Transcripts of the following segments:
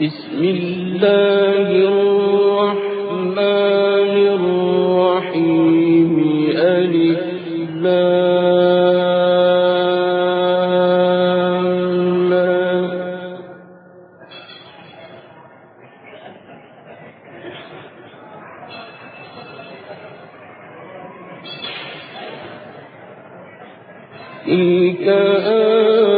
بسم الله الرحمن الرحيم. ألف تلك آيات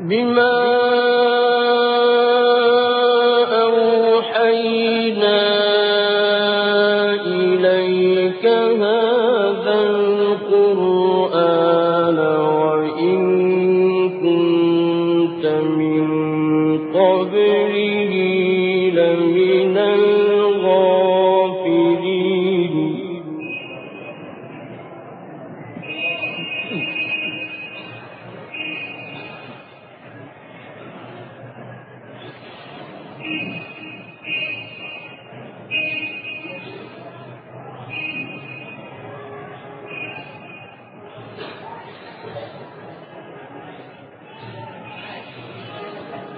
بما أوحينا إليك هذا القرآن وإن كنت من